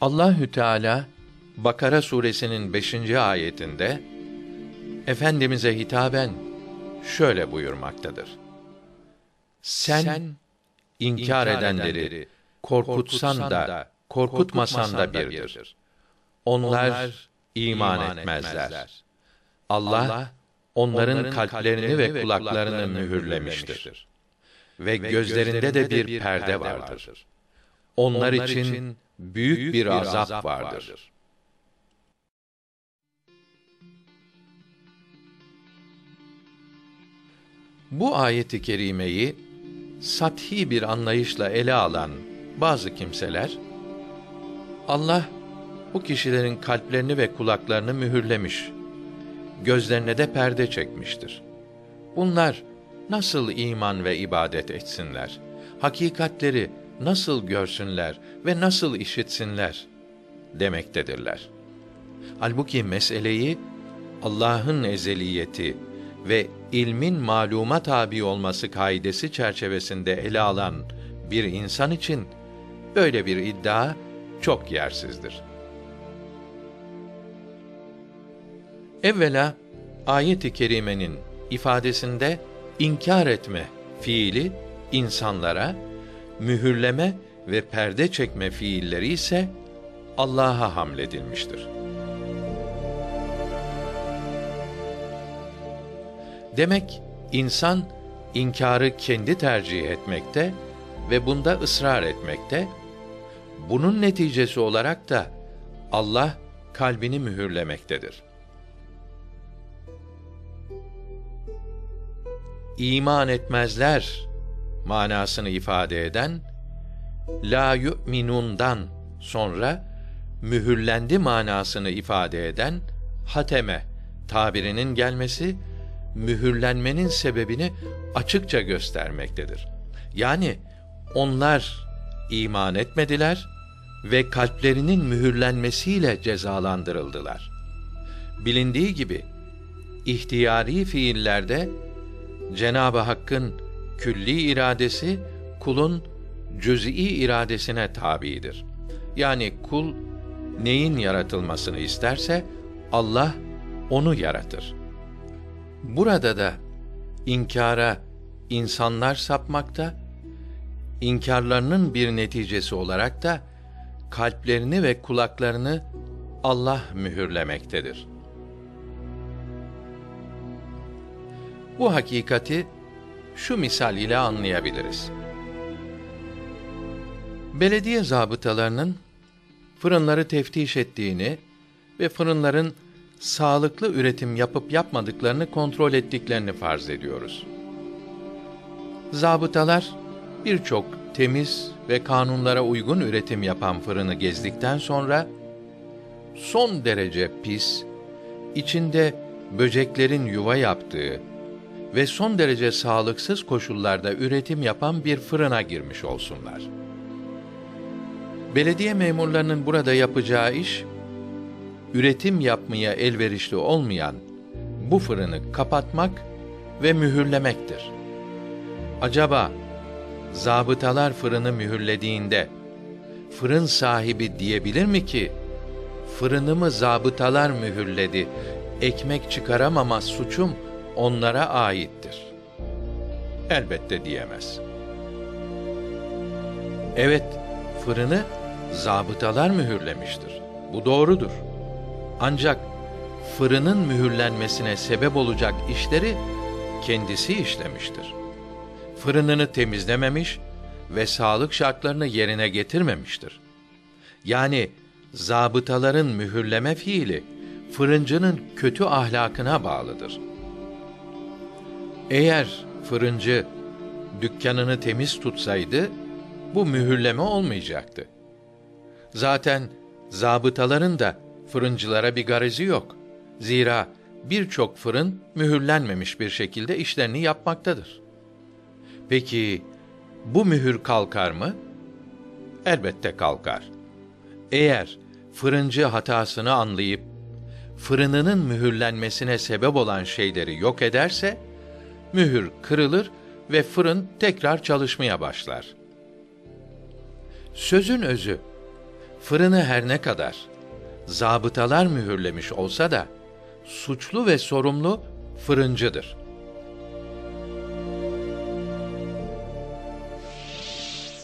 Allahü Teala Bakara suresinin 5. ayetinde efendimize hitaben şöyle buyurmaktadır. Sen, inkar edenleri korkutsan da korkutmasan da birdir. Onlar iman etmezler. Allah onların kalplerini ve kulaklarını mühürlemiştir. Ve gözlerinde de bir perde vardır. Onlar için büyük bir azap vardır. Bu ayeti kerimeyi sathi bir anlayışla ele alan bazı kimseler Allah bu kişilerin kalplerini ve kulaklarını mühürlemiş. Gözlerine de perde çekmiştir. Bunlar nasıl iman ve ibadet etsinler? Hakikatleri nasıl görsünler ve nasıl işitsinler demektedirler. Halbuki meseleyi Allah'ın ezeliyeti ve ilmin maluma tabi olması kaidesi çerçevesinde ele alan bir insan için böyle bir iddia çok yersizdir. Evvela ayet-i kerimenin ifadesinde inkar etme fiili insanlara, mühürleme ve perde çekme fiilleri ise Allah'a hamledilmiştir. Demek insan inkarı kendi tercih etmekte ve bunda ısrar etmekte. Bunun neticesi olarak da Allah kalbini mühürlemektedir. İman etmezler manasını ifade eden la yu'minundan sonra mühürlendi manasını ifade eden hateme tabirinin gelmesi mühürlenmenin sebebini açıkça göstermektedir. Yani onlar iman etmediler ve kalplerinin mühürlenmesiyle cezalandırıldılar. Bilindiği gibi ihtiyari fiillerde Cenab-ı Hakk'ın külli iradesi kulun cüz'i iradesine tabidir. Yani kul neyin yaratılmasını isterse Allah onu yaratır. Burada da inkara insanlar sapmakta, inkarlarının bir neticesi olarak da kalplerini ve kulaklarını Allah mühürlemektedir. Bu hakikati şu misal ile anlayabiliriz. Belediye zabıtalarının fırınları teftiş ettiğini ve fırınların sağlıklı üretim yapıp yapmadıklarını kontrol ettiklerini farz ediyoruz. Zabıtalar birçok temiz ve kanunlara uygun üretim yapan fırını gezdikten sonra son derece pis, içinde böceklerin yuva yaptığı ve son derece sağlıksız koşullarda üretim yapan bir fırına girmiş olsunlar. Belediye memurlarının burada yapacağı iş üretim yapmaya elverişli olmayan bu fırını kapatmak ve mühürlemektir. Acaba zabıtalar fırını mühürlediğinde fırın sahibi diyebilir mi ki fırınımı zabıtalar mühürledi. Ekmek çıkaramama suçum onlara aittir. Elbette diyemez. Evet, fırını zabıtalar mühürlemiştir. Bu doğrudur. Ancak fırının mühürlenmesine sebep olacak işleri kendisi işlemiştir. Fırınını temizlememiş ve sağlık şartlarını yerine getirmemiştir. Yani zabıtaların mühürleme fiili fırıncının kötü ahlakına bağlıdır. Eğer fırıncı dükkanını temiz tutsaydı bu mühürleme olmayacaktı. Zaten zabıtaların da fırıncılara bir garizi yok. Zira birçok fırın mühürlenmemiş bir şekilde işlerini yapmaktadır. Peki bu mühür kalkar mı? Elbette kalkar. Eğer fırıncı hatasını anlayıp fırınının mühürlenmesine sebep olan şeyleri yok ederse mühür kırılır ve fırın tekrar çalışmaya başlar. Sözün özü Fırını her ne kadar zabıtalar mühürlemiş olsa da suçlu ve sorumlu fırıncıdır.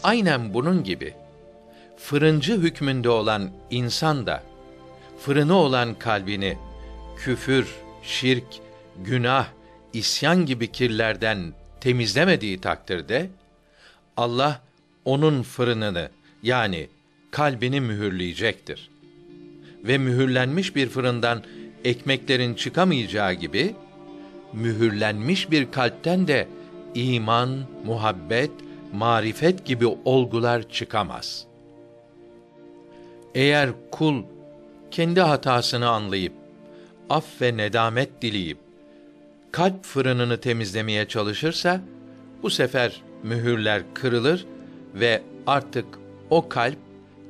Aynen bunun gibi fırıncı hükmünde olan insan da fırını olan kalbini küfür, şirk, günah, isyan gibi kirlerden temizlemediği takdirde Allah onun fırınını yani kalbini mühürleyecektir. Ve mühürlenmiş bir fırından ekmeklerin çıkamayacağı gibi mühürlenmiş bir kalpten de iman, muhabbet, marifet gibi olgular çıkamaz. Eğer kul kendi hatasını anlayıp af ve nedamet dileyip kalp fırınını temizlemeye çalışırsa bu sefer mühürler kırılır ve artık o kalp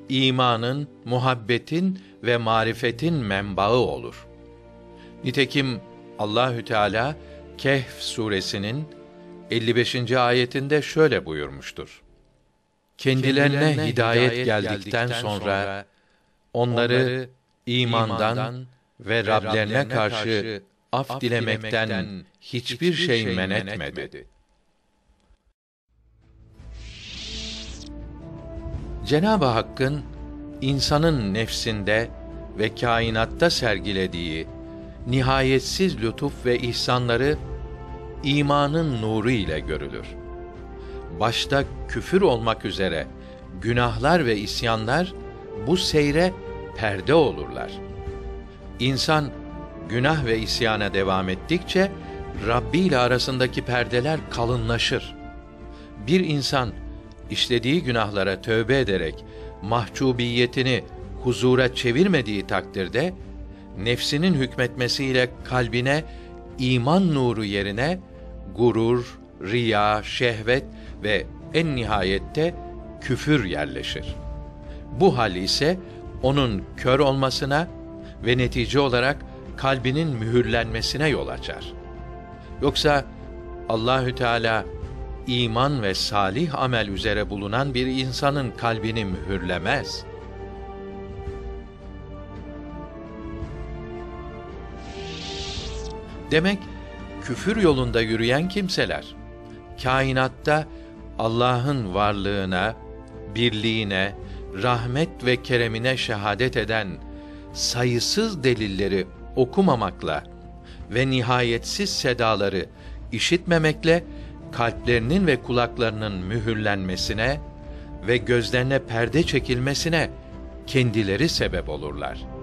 imanın, muhabbetin ve marifetin menbaı olur. Nitekim Allahü Teala Kehf suresinin 55. ayetinde şöyle buyurmuştur. Kendilerine, Kendilerine hidayet, hidayet geldikten, geldikten sonra onları imandan ve Rablerine karşı af dilemekten hiçbir şey, şey men etmedi. Cenab-ı Hakk'ın insanın nefsinde ve kainatta sergilediği nihayetsiz lütuf ve ihsanları imanın nuru ile görülür. Başta küfür olmak üzere günahlar ve isyanlar bu seyre perde olurlar. İnsan günah ve isyana devam ettikçe Rabbi ile arasındaki perdeler kalınlaşır. Bir insan işlediği günahlara tövbe ederek mahcubiyetini huzura çevirmediği takdirde nefsinin hükmetmesiyle kalbine iman nuru yerine gurur, riya, şehvet ve en nihayette küfür yerleşir. Bu hal ise onun kör olmasına ve netice olarak kalbinin mühürlenmesine yol açar. Yoksa Allahü Teala iman ve salih amel üzere bulunan bir insanın kalbini mühürlemez. Demek küfür yolunda yürüyen kimseler kainatta Allah'ın varlığına, birliğine, rahmet ve keremine şehadet eden sayısız delilleri okumamakla ve nihayetsiz sedaları işitmemekle kalplerinin ve kulaklarının mühürlenmesine ve gözlerine perde çekilmesine kendileri sebep olurlar.''